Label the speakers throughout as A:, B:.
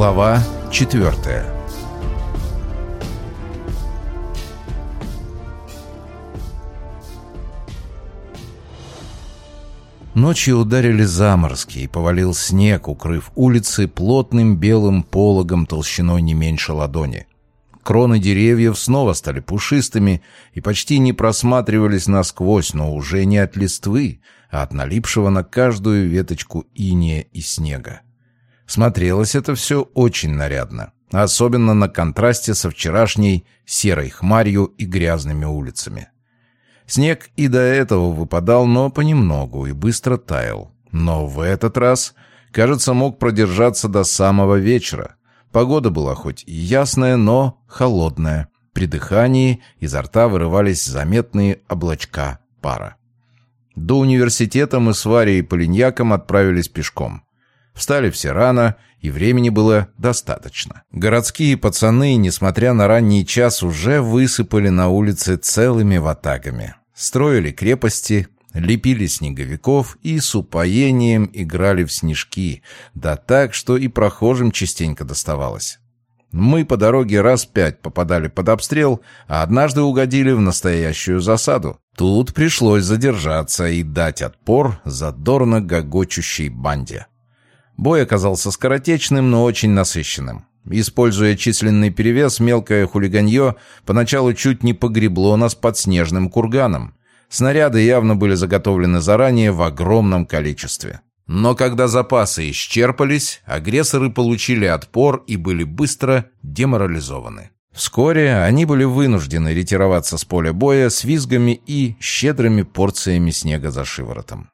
A: Глава четвертая Ночью ударили заморозки, и повалил снег, укрыв улицы плотным белым пологом толщиной не меньше ладони. Кроны деревьев снова стали пушистыми и почти не просматривались насквозь, но уже не от листвы, а от налипшего на каждую веточку иния и снега. Смотрелось это все очень нарядно, особенно на контрасте со вчерашней серой хмарью и грязными улицами. Снег и до этого выпадал, но понемногу и быстро таял. Но в этот раз, кажется, мог продержаться до самого вечера. Погода была хоть и ясная, но холодная. При дыхании изо рта вырывались заметные облачка пара. До университета мы с Варей и Полиньяком отправились пешком. Встали все рано, и времени было достаточно. Городские пацаны, несмотря на ранний час, уже высыпали на улице целыми ватагами. Строили крепости, лепили снеговиков и с упоением играли в снежки, да так, что и прохожим частенько доставалось. Мы по дороге раз пять попадали под обстрел, а однажды угодили в настоящую засаду. Тут пришлось задержаться и дать отпор задорно гогочущей банде. Бой оказался скоротечным, но очень насыщенным. Используя численный перевес, мелкое хулиганье поначалу чуть не погребло нас под снежным курганом. Снаряды явно были заготовлены заранее в огромном количестве. Но когда запасы исчерпались, агрессоры получили отпор и были быстро деморализованы. Вскоре они были вынуждены ретироваться с поля боя с визгами и щедрыми порциями снега за шиворотом.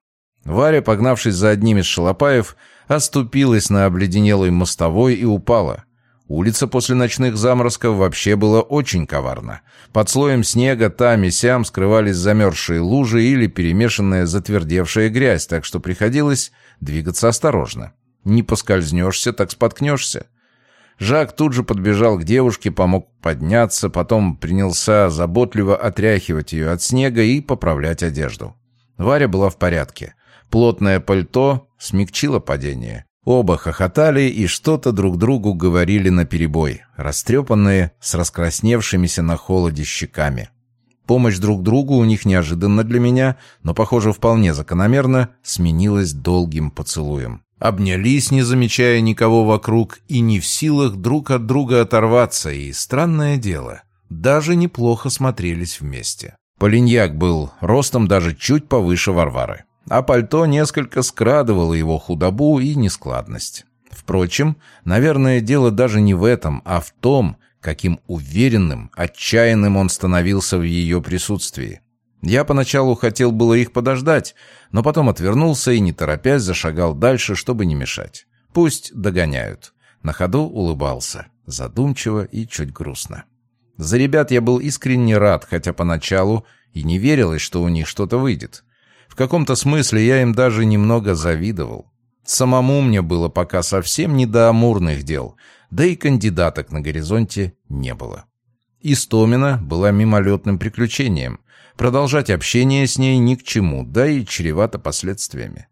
A: Варя, погнавшись за одним из шалопаев, оступилась на обледенелой мостовой и упала. Улица после ночных заморозков вообще была очень коварна. Под слоем снега там и сям скрывались замерзшие лужи или перемешанная затвердевшая грязь, так что приходилось двигаться осторожно. Не поскользнешься, так споткнешься. Жак тут же подбежал к девушке, помог подняться, потом принялся заботливо отряхивать ее от снега и поправлять одежду. Варя была в порядке. Плотное пальто смягчило падение. Оба хохотали и что-то друг другу говорили наперебой, растрепанные, с раскрасневшимися на холоде щеками. Помощь друг другу у них неожиданно для меня, но, похоже, вполне закономерно, сменилась долгим поцелуем. Обнялись, не замечая никого вокруг, и не в силах друг от друга оторваться, и, странное дело, даже неплохо смотрелись вместе. Полиньяк был ростом даже чуть повыше Варвары а пальто несколько скрадывало его худобу и нескладность. Впрочем, наверное, дело даже не в этом, а в том, каким уверенным, отчаянным он становился в ее присутствии. Я поначалу хотел было их подождать, но потом отвернулся и, не торопясь, зашагал дальше, чтобы не мешать. Пусть догоняют. На ходу улыбался, задумчиво и чуть грустно. За ребят я был искренне рад, хотя поначалу и не верилось, что у них что-то выйдет. В каком-то смысле я им даже немного завидовал. Самому мне было пока совсем не до амурных дел, да и кандидаток на горизонте не было. Истомина была мимолетным приключением. Продолжать общение с ней ни к чему, да и чревато последствиями.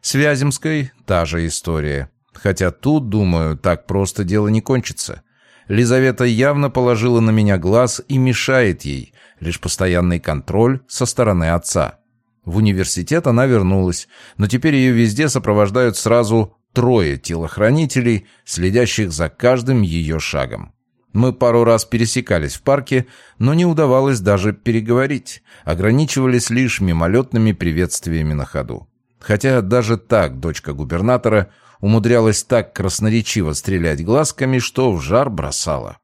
A: С Вяземской та же история. Хотя тут, думаю, так просто дело не кончится. Лизавета явно положила на меня глаз и мешает ей, лишь постоянный контроль со стороны отца. В университет она вернулась, но теперь ее везде сопровождают сразу трое телохранителей, следящих за каждым ее шагом. Мы пару раз пересекались в парке, но не удавалось даже переговорить, ограничивались лишь мимолетными приветствиями на ходу. Хотя даже так дочка губернатора умудрялась так красноречиво стрелять глазками, что в жар бросала.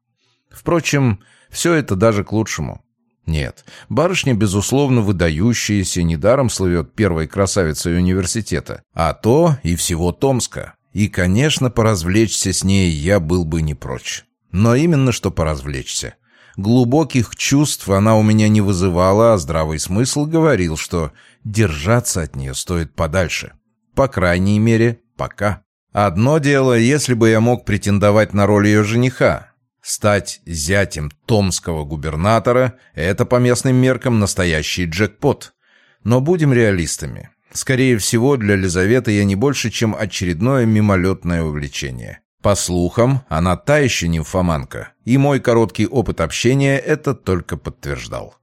A: Впрочем, все это даже к лучшему. Нет, барышня, безусловно, выдающаяся, недаром слывет первой красавицей университета, а то и всего Томска. И, конечно, поразвлечься с ней я был бы не прочь. Но именно что поразвлечься. Глубоких чувств она у меня не вызывала, а здравый смысл говорил, что держаться от нее стоит подальше. По крайней мере, пока. Одно дело, если бы я мог претендовать на роль ее жениха, Стать зятем томского губернатора – это по местным меркам настоящий джекпот. Но будем реалистами. Скорее всего, для Лизаветы я не больше, чем очередное мимолетное увлечение. По слухам, она та еще нимфоманка, и мой короткий опыт общения это только подтверждал.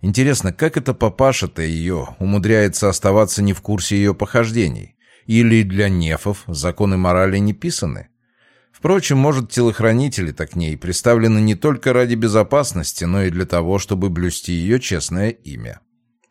A: Интересно, как это папаша-то ее умудряется оставаться не в курсе ее похождений? Или для нефов законы морали не писаны? Впрочем, может, телохранители так к ней представлены не только ради безопасности, но и для того, чтобы блюсти ее честное имя.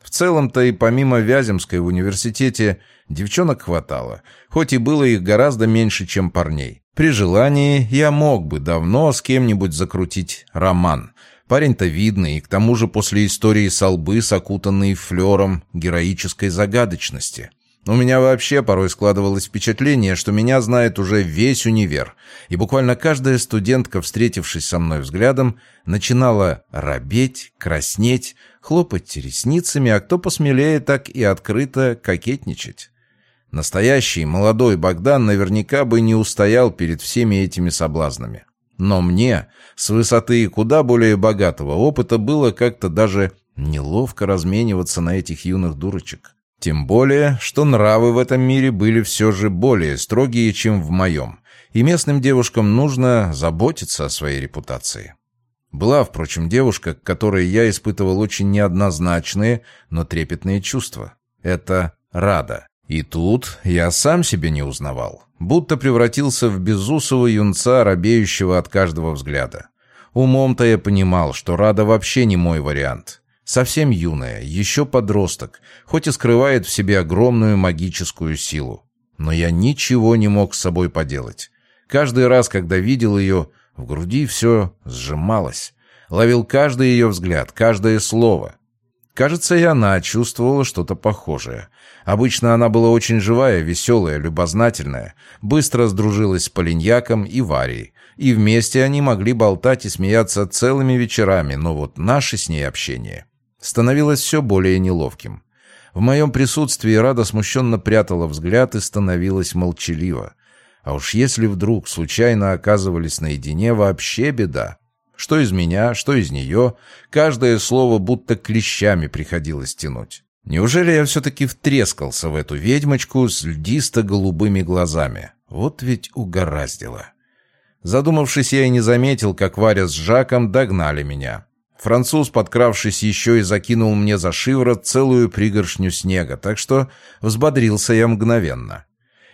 A: В целом-то и помимо Вяземской в университете девчонок хватало, хоть и было их гораздо меньше, чем парней. При желании я мог бы давно с кем-нибудь закрутить роман. Парень-то видный, и к тому же после истории с Албы, окутанный флером героической загадочности. У меня вообще порой складывалось впечатление, что меня знает уже весь универ, и буквально каждая студентка, встретившись со мной взглядом, начинала робеть, краснеть, хлопать ресницами, а кто посмелее, так и открыто кокетничать. Настоящий молодой Богдан наверняка бы не устоял перед всеми этими соблазнами. Но мне, с высоты куда более богатого опыта, было как-то даже неловко размениваться на этих юных дурочек. Тем более, что нравы в этом мире были все же более строгие, чем в моем, и местным девушкам нужно заботиться о своей репутации. Была, впрочем, девушка, к которой я испытывал очень неоднозначные, но трепетные чувства. Это Рада. И тут я сам себя не узнавал, будто превратился в безусого юнца, робеющего от каждого взгляда. Умом-то я понимал, что Рада вообще не мой вариант. Совсем юная, еще подросток, хоть и скрывает в себе огромную магическую силу. Но я ничего не мог с собой поделать. Каждый раз, когда видел ее, в груди все сжималось. Ловил каждый ее взгляд, каждое слово. Кажется, и она чувствовала что-то похожее. Обычно она была очень живая, веселая, любознательная, быстро сдружилась с Полиньяком и Варей, и вместе они могли болтать и смеяться целыми вечерами, но вот наше с ней общение становилось все более неловким. В моем присутствии Рада смущенно прятала взгляд и становилась молчалива. А уж если вдруг случайно оказывались наедине, вообще беда. Что из меня, что из нее, каждое слово будто клещами приходилось тянуть. Неужели я все-таки втрескался в эту ведьмочку с льдисто-голубыми глазами? Вот ведь угораздило. Задумавшись, я и не заметил, как Варя с Жаком догнали меня. Француз, подкравшись еще и закинул мне за шиворот целую пригоршню снега, так что взбодрился я мгновенно.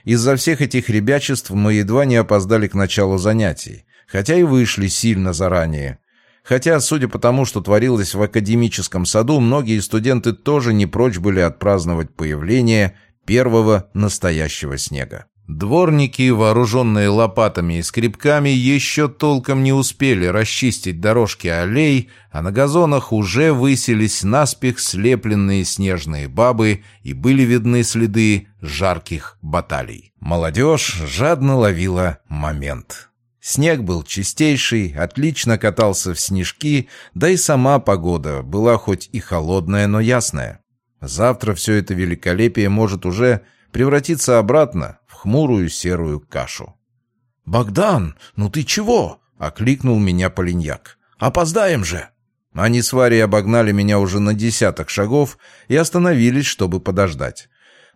A: Из-за всех этих ребячеств мы едва не опоздали к началу занятий, хотя и вышли сильно заранее. Хотя, судя по тому, что творилось в академическом саду, многие студенты тоже не прочь были отпраздновать появление первого настоящего снега. Дворники, вооруженные лопатами и скребками, еще толком не успели расчистить дорожки аллей, а на газонах уже высились наспех слепленные снежные бабы и были видны следы жарких баталий. Молодежь жадно ловила момент. Снег был чистейший, отлично катался в снежки, да и сама погода была хоть и холодная, но ясная. Завтра все это великолепие может уже превратиться обратно хмурую серую кашу. «Богдан, ну ты чего?» — окликнул меня Полиньяк. «Опоздаем же!» Они с Варей обогнали меня уже на десяток шагов и остановились, чтобы подождать.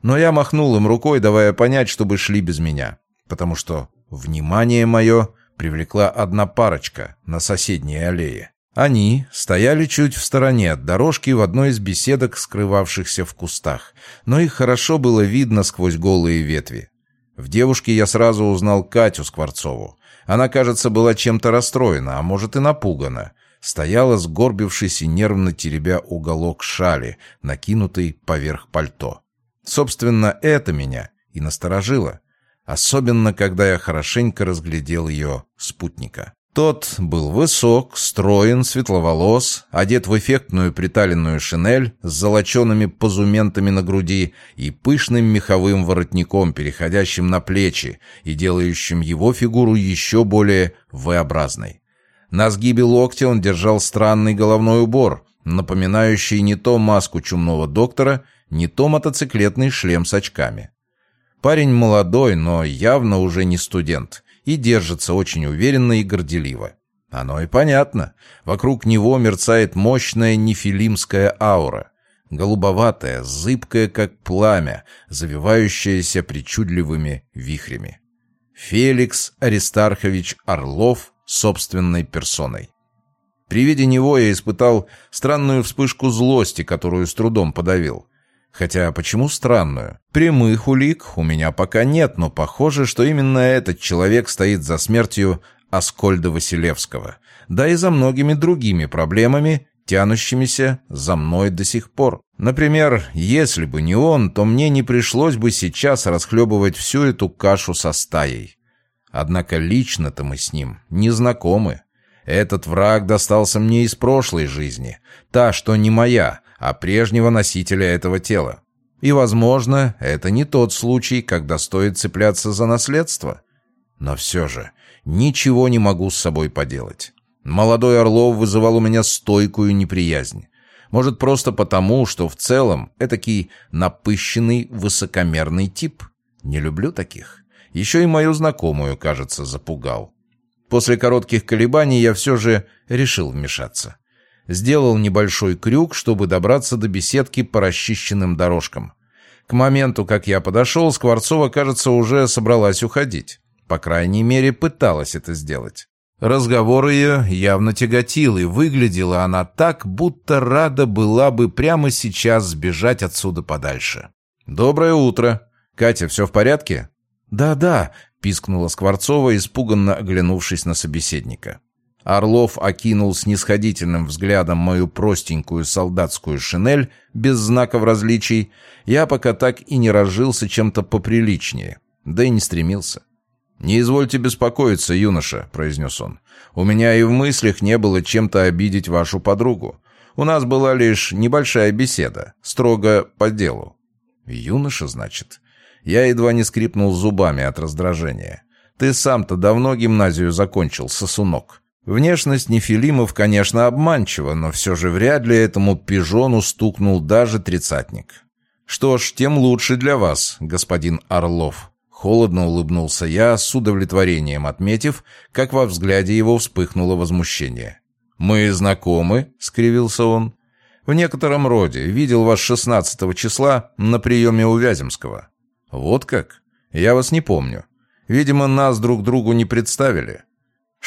A: Но я махнул им рукой, давая понять, чтобы шли без меня, потому что внимание мое привлекла одна парочка на соседней аллее. Они стояли чуть в стороне от дорожки в одной из беседок, скрывавшихся в кустах, но их хорошо было видно сквозь голые ветви. В девушке я сразу узнал Катю Скворцову. Она, кажется, была чем-то расстроена, а может и напугана. Стояла, сгорбившись и нервно теребя уголок шали, накинутый поверх пальто. Собственно, это меня и насторожило. Особенно, когда я хорошенько разглядел ее спутника. Тот был высок, строен, светловолос, одет в эффектную приталенную шинель с золочеными позументами на груди и пышным меховым воротником, переходящим на плечи и делающим его фигуру еще более V-образной. На сгибе локтя он держал странный головной убор, напоминающий не то маску чумного доктора, не то мотоциклетный шлем с очками. Парень молодой, но явно уже не студент — и держится очень уверенно и горделиво. Оно и понятно. Вокруг него мерцает мощная нефилимская аура. Голубоватая, зыбкая, как пламя, завивающаяся причудливыми вихрями. Феликс Аристархович Орлов собственной персоной. При виде него я испытал странную вспышку злости, которую с трудом подавил. Хотя почему странную? Прямых улик у меня пока нет, но похоже, что именно этот человек стоит за смертью Аскольда Василевского, да и за многими другими проблемами, тянущимися за мной до сих пор. Например, если бы не он, то мне не пришлось бы сейчас расхлебывать всю эту кашу со стаей. Однако лично-то мы с ним не знакомы. Этот враг достался мне из прошлой жизни, та, что не моя, а прежнего носителя этого тела. И, возможно, это не тот случай, когда стоит цепляться за наследство. Но все же, ничего не могу с собой поделать. Молодой Орлов вызывал у меня стойкую неприязнь. Может, просто потому, что в целом этакий напыщенный, высокомерный тип. Не люблю таких. Еще и мою знакомую, кажется, запугал. После коротких колебаний я все же решил вмешаться. Сделал небольшой крюк, чтобы добраться до беседки по расчищенным дорожкам. К моменту, как я подошел, Скворцова, кажется, уже собралась уходить. По крайней мере, пыталась это сделать. Разговор ее явно тяготил, и выглядела она так, будто рада была бы прямо сейчас сбежать отсюда подальше. «Доброе утро. Катя, все в порядке?» «Да-да», — пискнула Скворцова, испуганно оглянувшись на собеседника. Орлов окинул снисходительным взглядом мою простенькую солдатскую шинель без знаков различий. Я пока так и не разжился чем-то поприличнее, да и не стремился. «Не извольте беспокоиться, юноша», — произнес он. «У меня и в мыслях не было чем-то обидеть вашу подругу. У нас была лишь небольшая беседа, строго по делу». «Юноша, значит?» Я едва не скрипнул зубами от раздражения. «Ты сам-то давно гимназию закончил, сосунок». Внешность Нефилимов, конечно, обманчива, но все же вряд ли этому пижону стукнул даже тридцатник. «Что ж, тем лучше для вас, господин Орлов». Холодно улыбнулся я, с удовлетворением отметив, как во взгляде его вспыхнуло возмущение. «Мы знакомы?» — скривился он. «В некотором роде. Видел вас 16 числа на приеме у Вяземского». «Вот как? Я вас не помню. Видимо, нас друг другу не представили».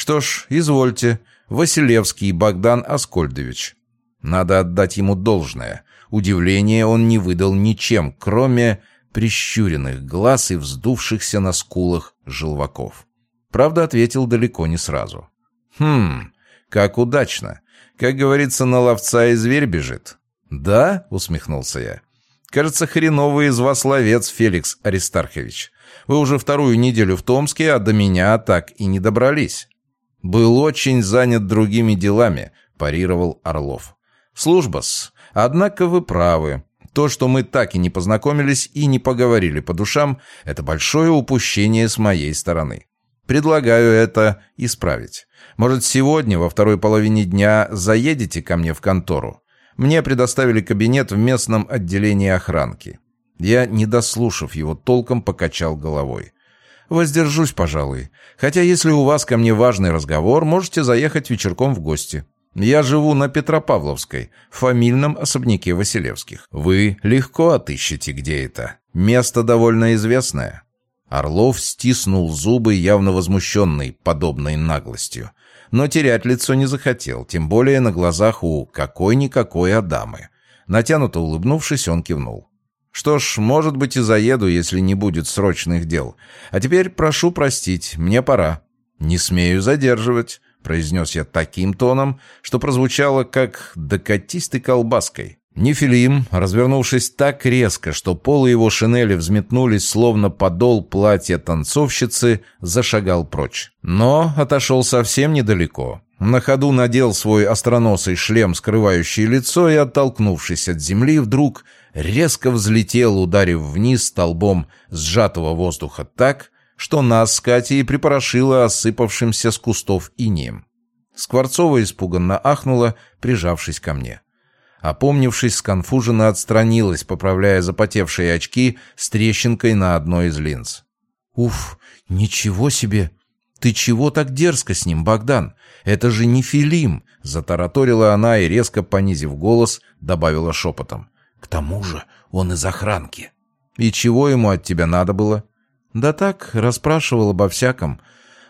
A: «Что ж, извольте. Василевский Богдан Аскольдович». Надо отдать ему должное. Удивление он не выдал ничем, кроме прищуренных глаз и вздувшихся на скулах желваков. Правда, ответил далеко не сразу. «Хм, как удачно. Как говорится, на ловца и зверь бежит». «Да?» — усмехнулся я. Кажется, хреновый из вас ловец, Феликс Аристархович. Вы уже вторую неделю в Томске, а до меня так и не добрались. Был очень занят другими делами, парировал Орлов. Служба-с. Однако вы правы. То, что мы так и не познакомились и не поговорили по душам, это большое упущение с моей стороны. Предлагаю это исправить. Может, сегодня, во второй половине дня, заедете ко мне в контору? Мне предоставили кабинет в местном отделении охранки. Я, не дослушав его, толком покачал головой. «Воздержусь, пожалуй. Хотя, если у вас ко мне важный разговор, можете заехать вечерком в гости. Я живу на Петропавловской, в фамильном особняке Василевских. Вы легко отыщете, где это. Место довольно известное». Орлов стиснул зубы, явно возмущенный подобной наглостью но терять лицо не захотел, тем более на глазах у какой-никакой Адамы. Натянуто улыбнувшись, он кивнул. «Что ж, может быть, и заеду, если не будет срочных дел. А теперь прошу простить, мне пора». «Не смею задерживать», — произнес я таким тоном, что прозвучало как «докатись ты колбаской». Нефилим, развернувшись так резко, что полы его шинели взметнулись, словно подол платья танцовщицы, зашагал прочь. Но отошел совсем недалеко. На ходу надел свой остроносый шлем, скрывающий лицо, и, оттолкнувшись от земли, вдруг резко взлетел, ударив вниз столбом сжатого воздуха так, что нас с Катей припорошило осыпавшимся с кустов инеем. Скворцова испуганно ахнула, прижавшись ко мне. Опомнившись, сконфуженно отстранилась, поправляя запотевшие очки с трещинкой на одной из линз. «Уф, ничего себе! Ты чего так дерзко с ним, Богдан? Это же не Филим!» Затараторила она и, резко понизив голос, добавила шепотом. «К тому же он из охранки». «И чего ему от тебя надо было?» «Да так, расспрашивал обо всяком.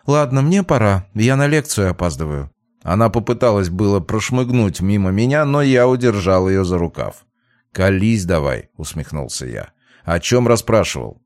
A: Ладно, мне пора, я на лекцию опаздываю». Она попыталась было прошмыгнуть мимо меня, но я удержал ее за рукав. «Колись давай», — усмехнулся я. «О чем расспрашивал?»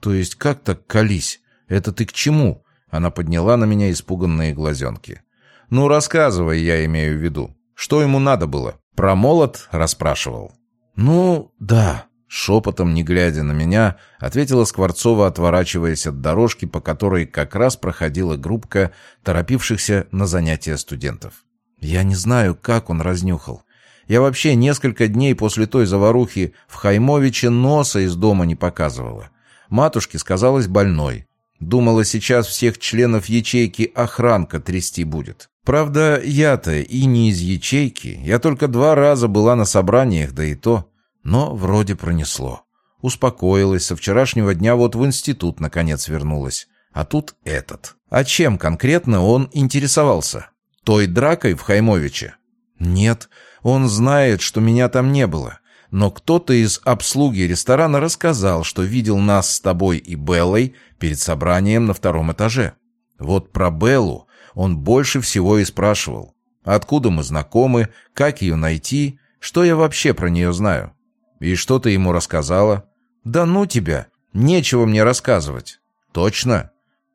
A: «То есть как так колись? Это ты к чему?» Она подняла на меня испуганные глазенки. «Ну, рассказывай, я имею в виду. Что ему надо было? Про молот расспрашивал?» «Ну, да», — шепотом, не глядя на меня, ответила Скворцова, отворачиваясь от дорожки, по которой как раз проходила группка торопившихся на занятия студентов. «Я не знаю, как он разнюхал. Я вообще несколько дней после той заварухи в Хаймовиче носа из дома не показывала. Матушке сказалась больной. Думала, сейчас всех членов ячейки охранка трясти будет. Правда, я-то и не из ячейки. Я только два раза была на собраниях, да и то. Но вроде пронесло. Успокоилась, со вчерашнего дня вот в институт наконец вернулась. А тут этот. А чем конкретно он интересовался? Той дракой в Хаймовиче? Нет, он знает, что меня там не было. Но кто-то из обслуги ресторана рассказал, что видел нас с тобой и Беллой перед собранием на втором этаже. Вот про Беллу он больше всего и спрашивал. Откуда мы знакомы, как ее найти, что я вообще про нее знаю. И что ты ему рассказала? Да ну тебя, нечего мне рассказывать. Точно?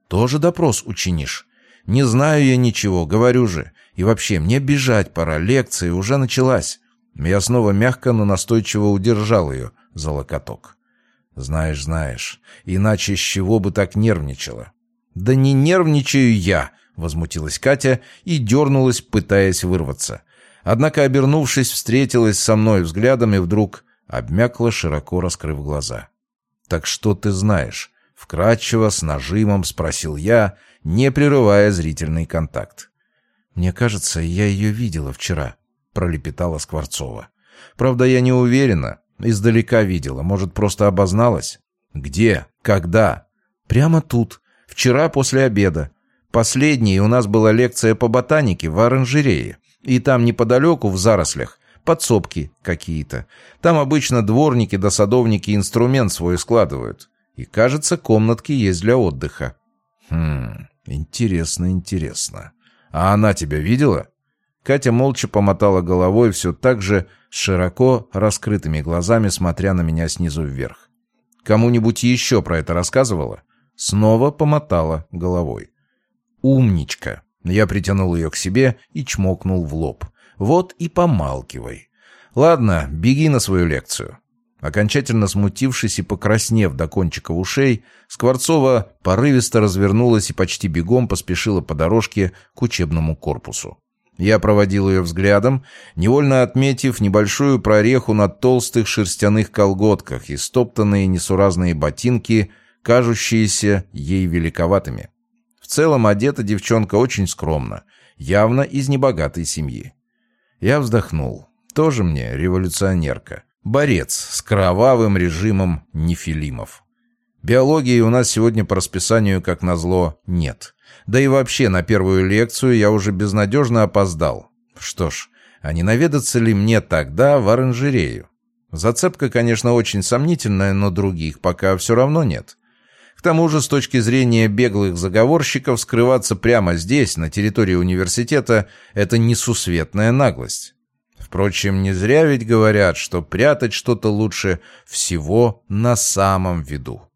A: Тоже допрос учинишь. Не знаю я ничего, говорю же. И вообще, мне бежать пора, лекция уже началась. Я снова мягко, но настойчиво удержал ее за локоток. Знаешь, знаешь, иначе с чего бы так нервничала? Да не нервничаю я, возмутилась Катя и дернулась, пытаясь вырваться. Однако, обернувшись, встретилась со мной взглядом и вдруг обмякла, широко раскрыв глаза. «Так что ты знаешь?» — вкратчиво, с нажимом спросил я, не прерывая зрительный контакт. «Мне кажется, я ее видела вчера», — пролепетала Скворцова. «Правда, я не уверена. Издалека видела. Может, просто обозналась?» «Где? Когда?» «Прямо тут. Вчера после обеда. Последней у нас была лекция по ботанике в оранжерее. И там неподалеку, в зарослях, подсобки какие-то. Там обычно дворники да садовники инструмент свой складывают. И, кажется, комнатки есть для отдыха». «Хм, интересно, интересно». «А она тебя видела?» Катя молча помотала головой, все так же широко раскрытыми глазами, смотря на меня снизу вверх. «Кому-нибудь еще про это рассказывала?» Снова помотала головой. «Умничка!» Я притянул ее к себе и чмокнул в лоб. «Вот и помалкивай. Ладно, беги на свою лекцию. Окончательно смутившись и покраснев до кончика ушей, Скворцова порывисто развернулась и почти бегом поспешила по дорожке к учебному корпусу. Я проводил ее взглядом, невольно отметив небольшую прореху на толстых шерстяных колготках и стоптанные несуразные ботинки, кажущиеся ей великоватыми. В целом одета девчонка очень скромно, явно из небогатой семьи. Я вздохнул. Тоже мне революционерка. Борец с кровавым режимом нефилимов. Биологии у нас сегодня по расписанию, как назло, нет. Да и вообще на первую лекцию я уже безнадежно опоздал. Что ж, а не наведаться ли мне тогда в оранжерею? Зацепка, конечно, очень сомнительная, но других пока все равно нет. К тому же, с точки зрения беглых заговорщиков, скрываться прямо здесь, на территории университета, это несусветная наглость. Впрочем, не зря ведь говорят, что прятать что-то лучше всего на самом виду.